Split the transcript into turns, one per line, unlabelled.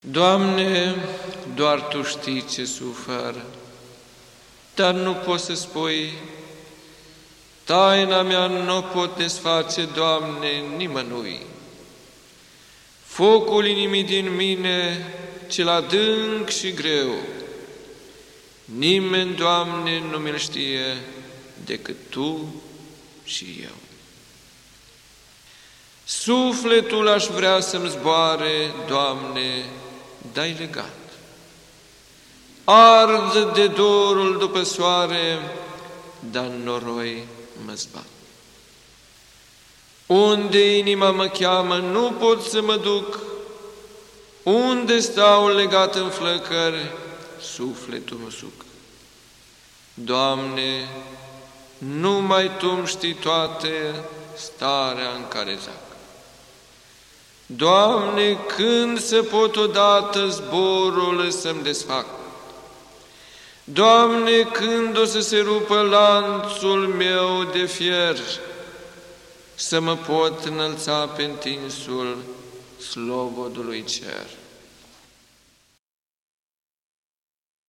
Doamne, doar Tu știi ce sufer, dar nu poți să spui, taina mea nu pot desface, Doamne, nimănui. Focul inimii din mine, cel adânc și greu, nimeni, Doamne, nu mi-l știe decât Tu și eu. Sufletul aș vrea să-mi zboare, Doamne, dai legat. Ard de dorul după soare, dar noroi mă zbat. Unde inima mă cheamă, nu pot să mă duc, unde stau legat în flăcări, sufletul mă suc. Doamne, numai Tu știi toate starea în care zac. Doamne, când se pot odată zborul să-mi desfac? Doamne, când o să se rupă lanțul meu de fier, să mă pot înălța pe întinsul slobodului cer?